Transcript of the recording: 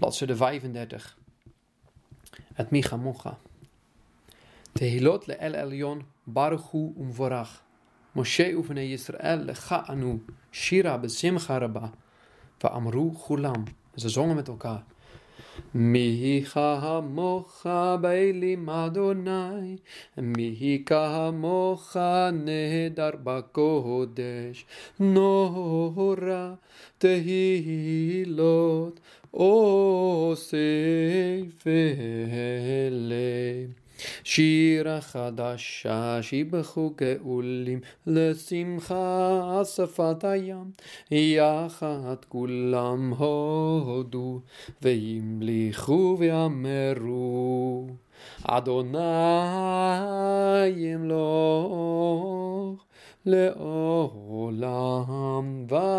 bladzijde 35. Het Micha Mocha. Tehilot le El Elyon Baruchu umvorach. Moshe uvnei Yisrael lecha anu shira besimcha. Amru chulam. Ze zongen met elkaar. מי כמוך באלים אדוני, מי כמוך נהדר בקודש, נורא תהילות אוסף אל שירה חדשה שיבחו גאולים לשמחה שפת הים. יחד כולם הודו וימליכו ואמרו אדוני ימלוך לעולם ועד